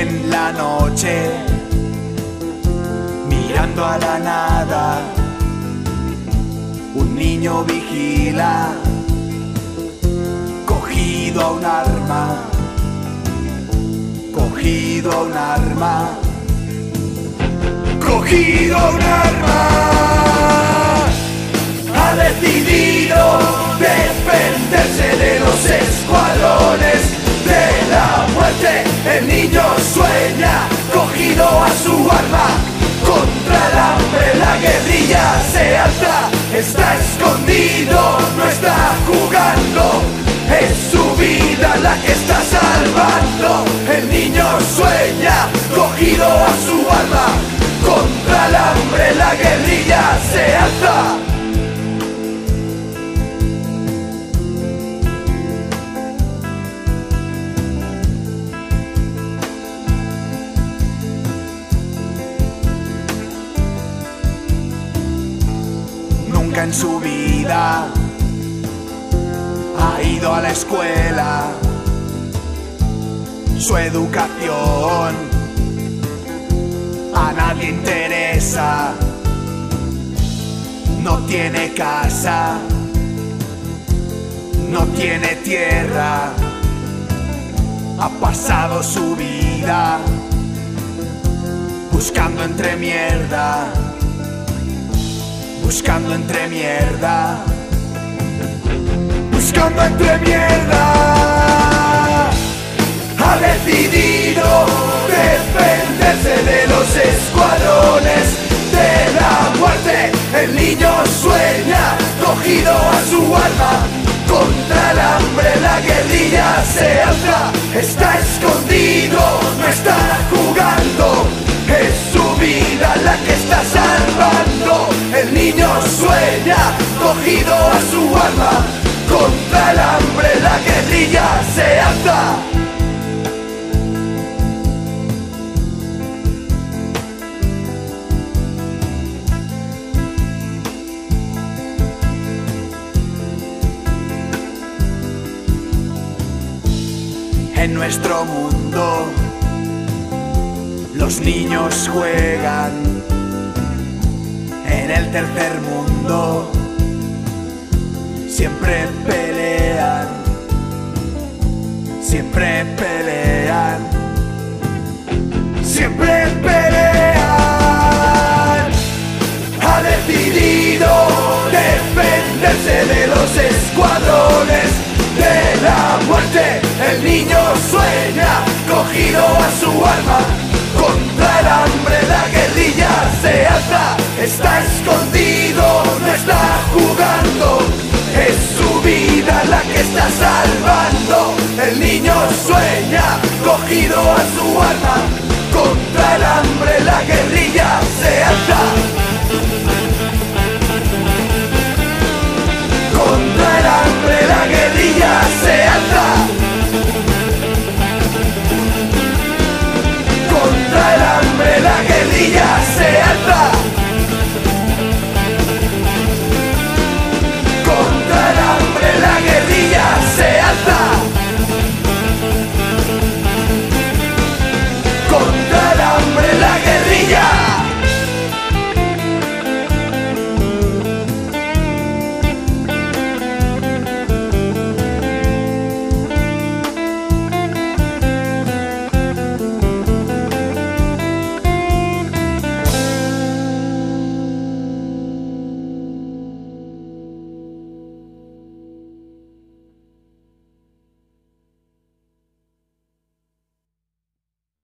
en la noche, mirando a la nada, un niño vigila, cogido a un arma, cogido a un arma, cogido a un arma, la guerrilla se alza, está escondido, no está jugando. Es su vida la que está salvando. En su vida ha ido a la escuela. Su educación a nadie interesa. No tiene casa, no tiene tierra. Ha pasado su vida buscando entre mierda buscando entre mierda, buscando entre mierda. Ha decidido defenderse de los escuadrones de la muerte. El niño sueña, cogido a su arma. Contra el hambre la guerrilla se alza, está escondido, arma. Contra el hambre la guerrilla se alza. En nuestro mundo los niños juegan en el tercer mundo. Siempre pelean, siempre pelean, siempre pelean. Ha decidido defenderse de los escuadrones de la muerte. El niño sueña, cogido a su alma, contra el hambre la guerrilla se alza, está escondida.